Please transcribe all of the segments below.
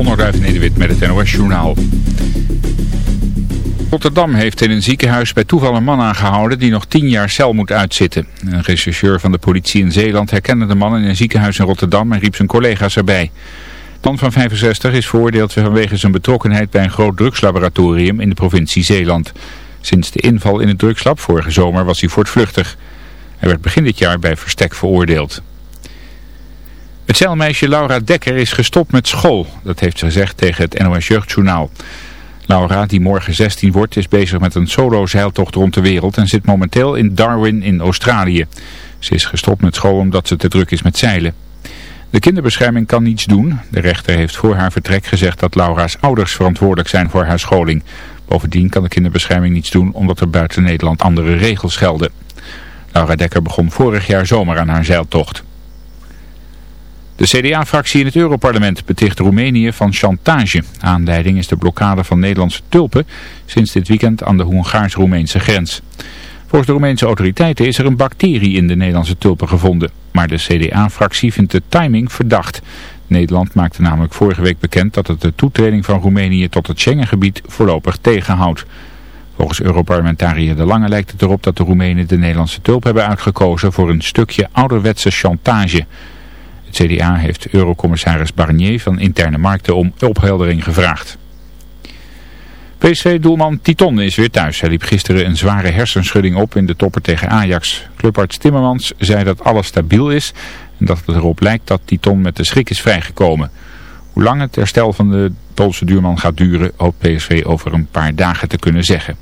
Onderduif Nederwit met het NOS Journaal. Rotterdam heeft in een ziekenhuis bij toeval een man aangehouden die nog tien jaar cel moet uitzitten. Een rechercheur van de politie in Zeeland herkende de man in een ziekenhuis in Rotterdam en riep zijn collega's erbij. De man van 65 is veroordeeld vanwege zijn betrokkenheid bij een groot drugslaboratorium in de provincie Zeeland. Sinds de inval in het drugslab vorige zomer was hij voortvluchtig. Hij werd begin dit jaar bij verstek veroordeeld. Het zeilmeisje Laura Dekker is gestopt met school. Dat heeft ze gezegd tegen het NOS Jeugdjournaal. Laura, die morgen 16 wordt, is bezig met een solo-zeiltocht rond de wereld en zit momenteel in Darwin in Australië. Ze is gestopt met school omdat ze te druk is met zeilen. De kinderbescherming kan niets doen. De rechter heeft voor haar vertrek gezegd dat Laura's ouders verantwoordelijk zijn voor haar scholing. Bovendien kan de kinderbescherming niets doen omdat er buiten Nederland andere regels gelden. Laura Dekker begon vorig jaar zomer aan haar zeiltocht. De CDA-fractie in het Europarlement beticht Roemenië van chantage. Aanleiding is de blokkade van Nederlandse tulpen sinds dit weekend aan de Hongaars-Roemeense grens. Volgens de Roemeense autoriteiten is er een bacterie in de Nederlandse tulpen gevonden. Maar de CDA-fractie vindt de timing verdacht. Nederland maakte namelijk vorige week bekend dat het de toetreding van Roemenië tot het Schengengebied voorlopig tegenhoudt. Volgens Europarlementariër De Lange lijkt het erop dat de Roemenen de Nederlandse tulp hebben uitgekozen voor een stukje ouderwetse chantage. Het CDA heeft eurocommissaris Barnier van Interne Markten om opheldering gevraagd. PSV-doelman Titon is weer thuis. Hij liep gisteren een zware hersenschudding op in de topper tegen Ajax. Clubarts Timmermans zei dat alles stabiel is en dat het erop lijkt dat Titon met de schrik is vrijgekomen. Hoe lang het herstel van de Poolse duurman gaat duren, hoopt PSV over een paar dagen te kunnen zeggen.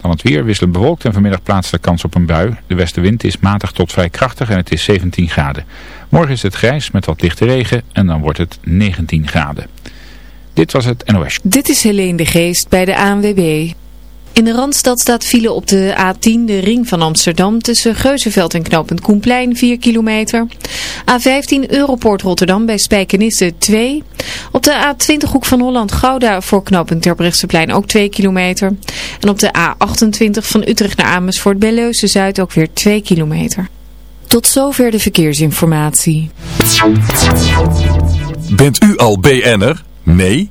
Dan het weer wisselen bewolkt en vanmiddag plaatst de kans op een bui. De westenwind is matig tot vrij krachtig en het is 17 graden. Morgen is het grijs met wat lichte regen en dan wordt het 19 graden. Dit was het NOS. Dit is Helene de Geest bij de ANWB. In de Randstad staat file op de A10, de ring van Amsterdam, tussen Geuzenveld en knooppunt Koenplein, 4 kilometer. A15, Europoort Rotterdam bij Spijkenisse, 2. Op de A20 hoek van Holland-Gouda voor knooppunt Terbrechtseplein ook 2 kilometer. En op de A28 van Utrecht naar Amersfoort bij Leusden-Zuid ook weer 2 kilometer. Tot zover de verkeersinformatie. Bent u al BN'er? Nee?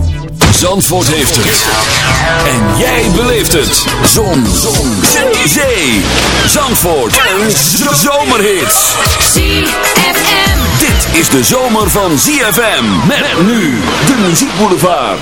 Zandvoort heeft het. En jij beleeft het. Zon. Zon. Zee. Zandvoort. En zomerhits. ZFM. Dit is de zomer van ZFM. Met nu de muziekboulevard.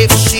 give a.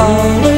all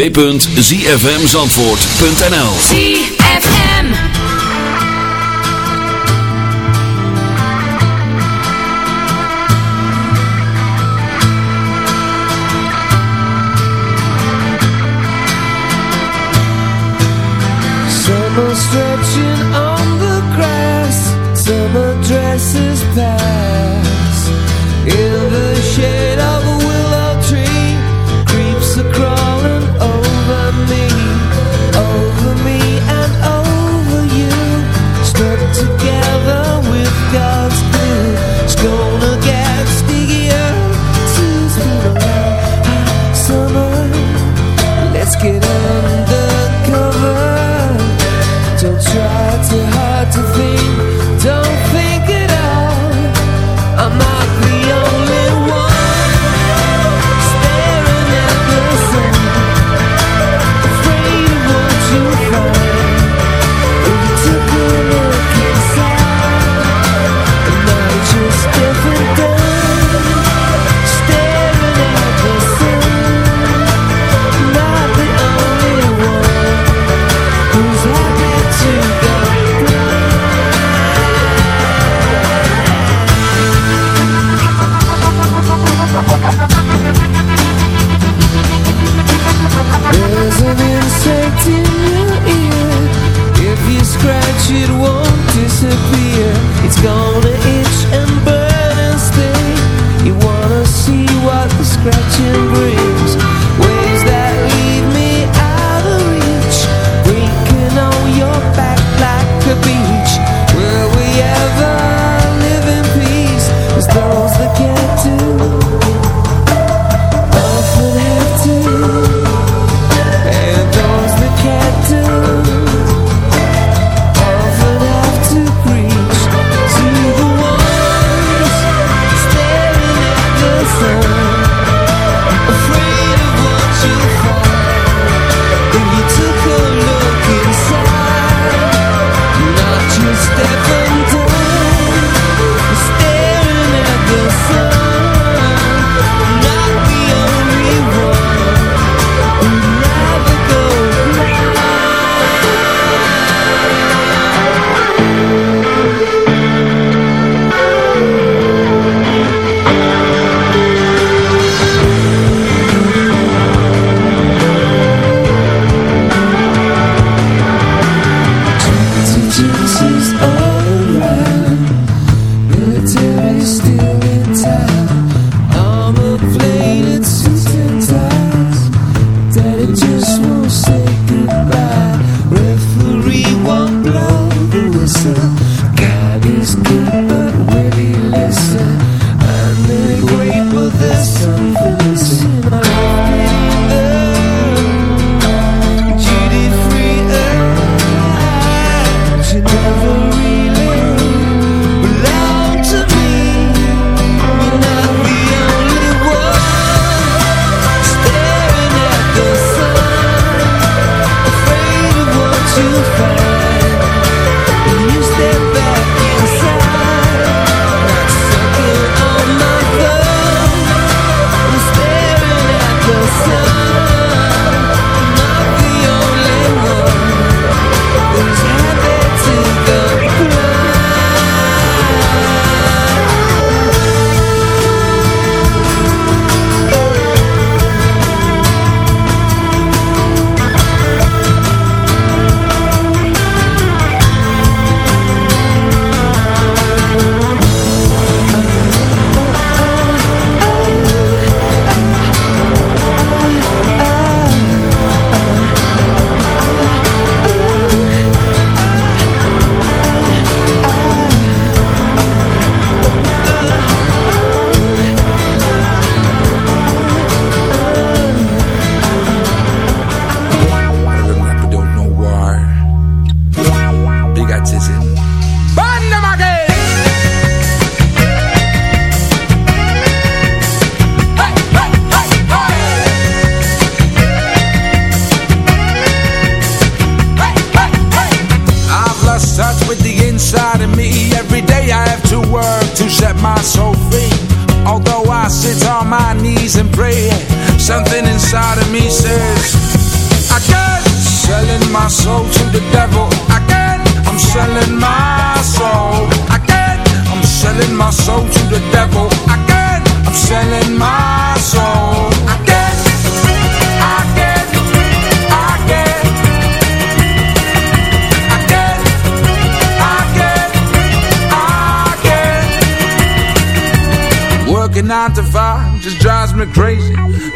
www.zfmzandvoort.nl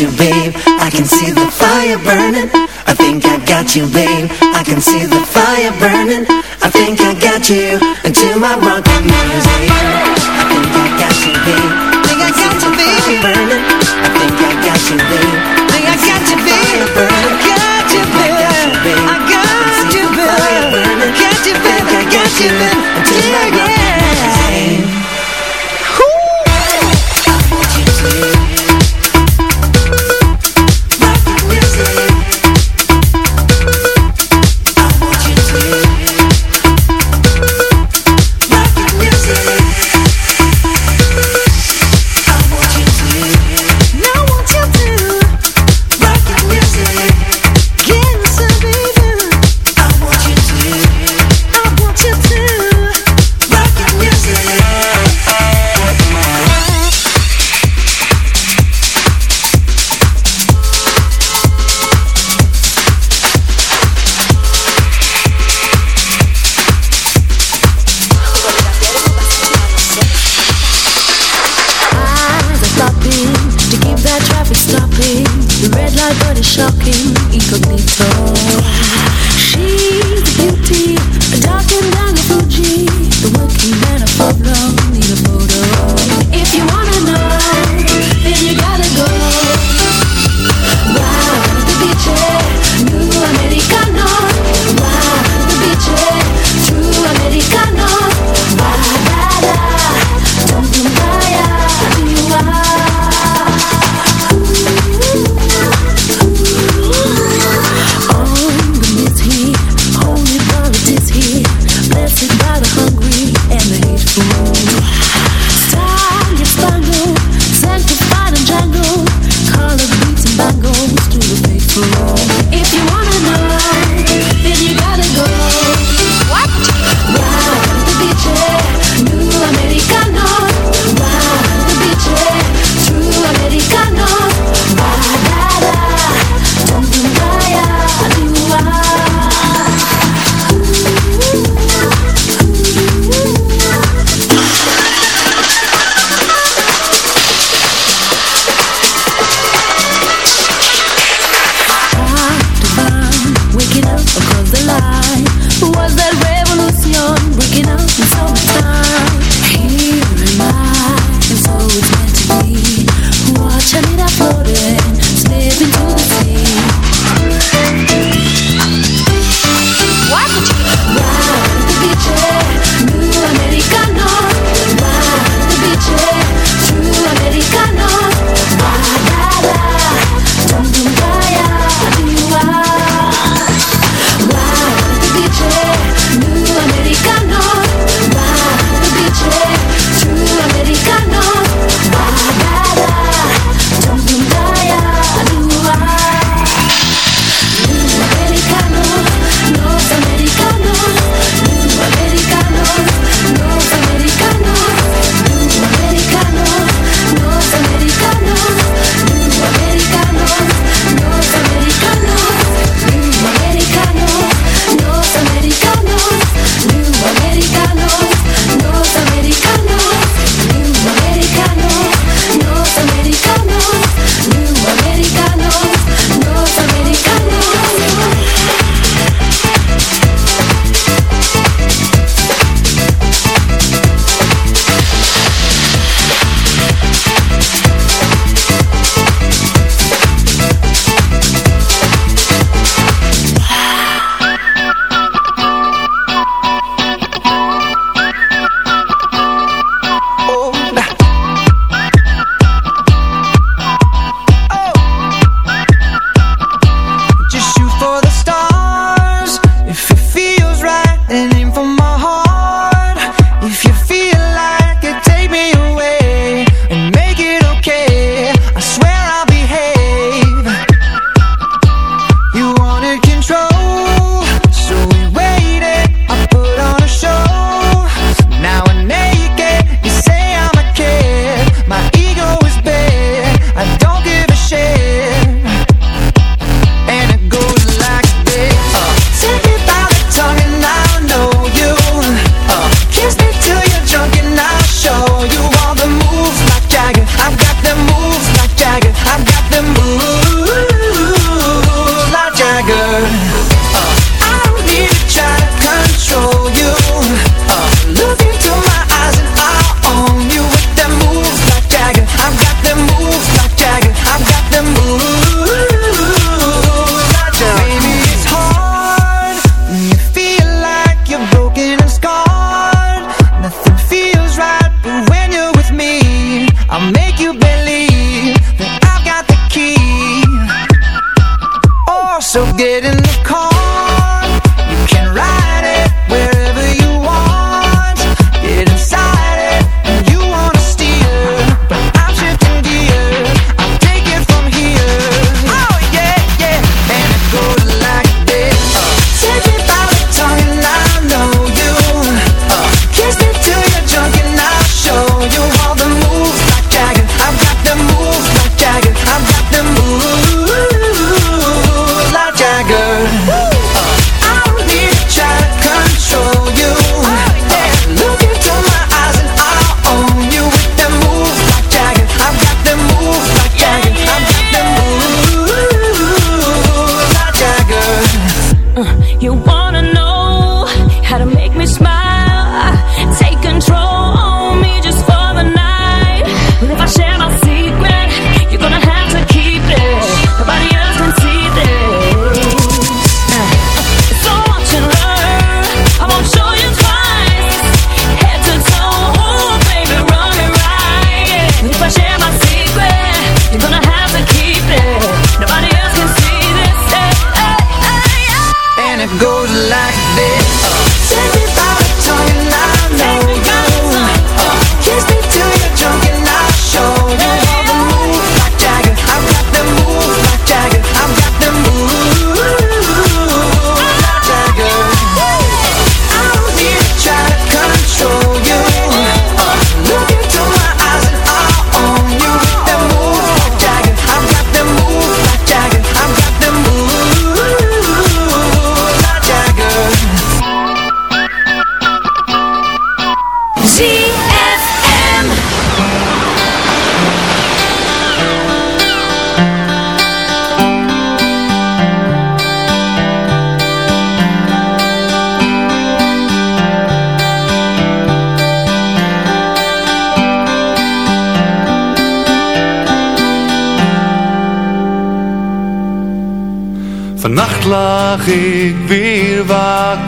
you, babe. I can see the fire burning. I think I got you, babe. I can see the fire burning. I think I got you into my run. life, but it's shocking incognito.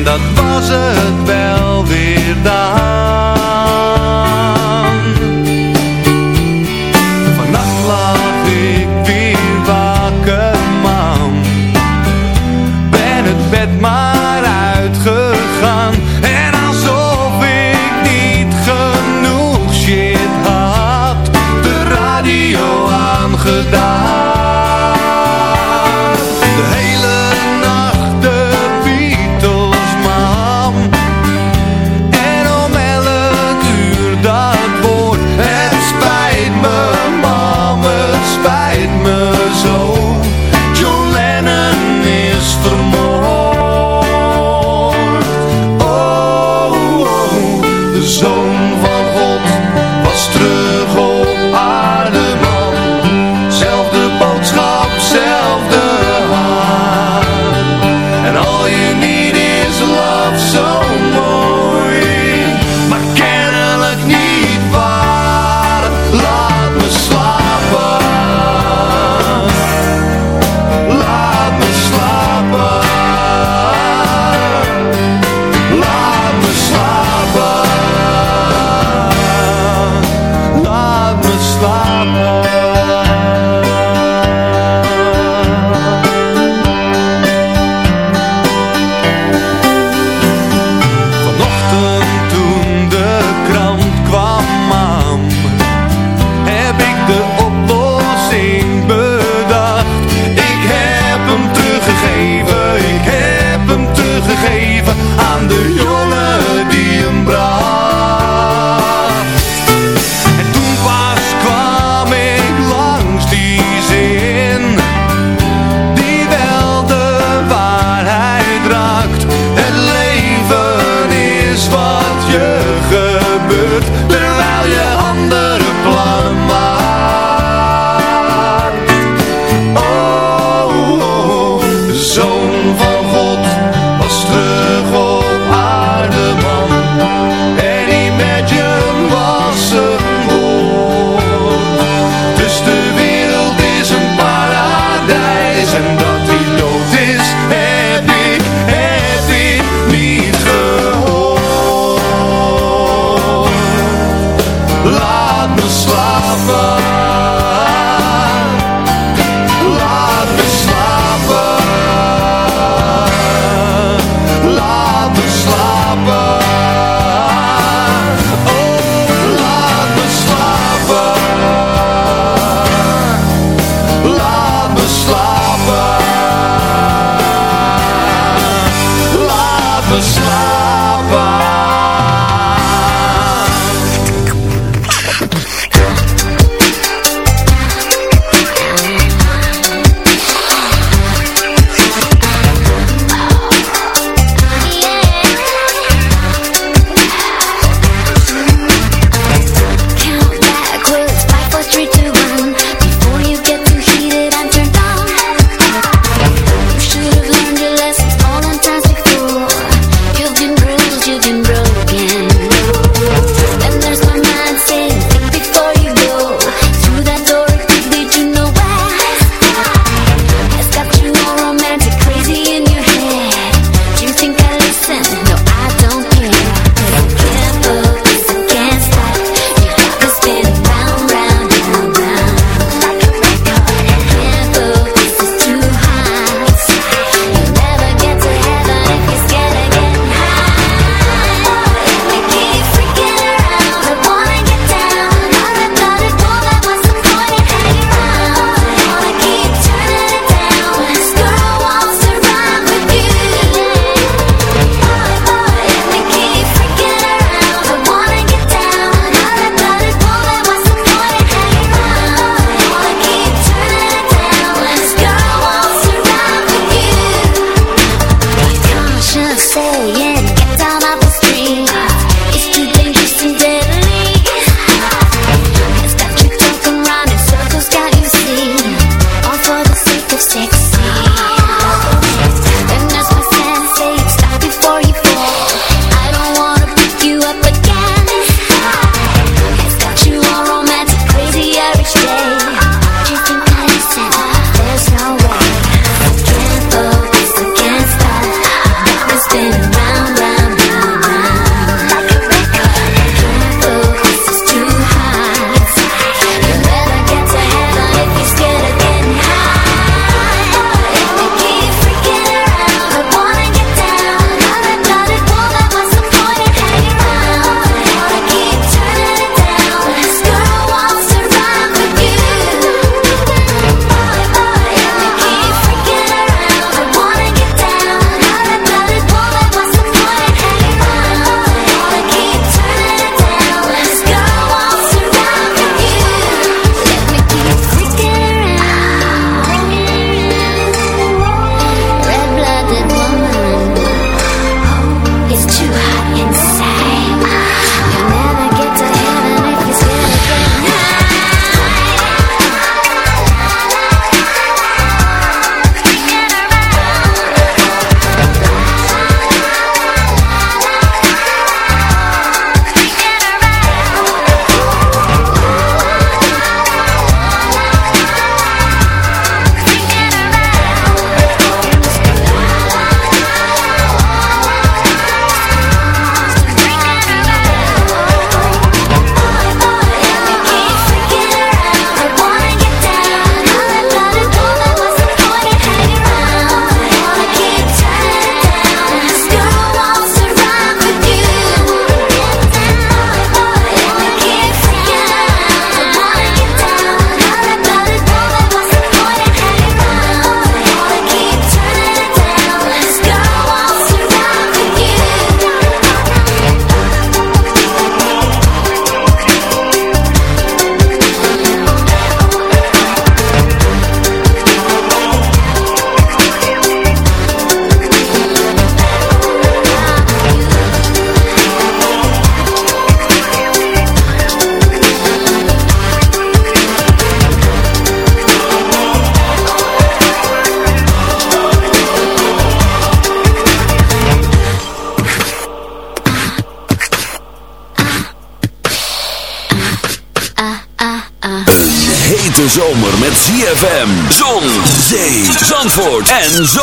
en dat was het wel weer dan. Vannacht lag ik weer wakker, man. Ben het bed maar uitgegaan. En alsof ik niet genoeg shit had, de radio aangedaan.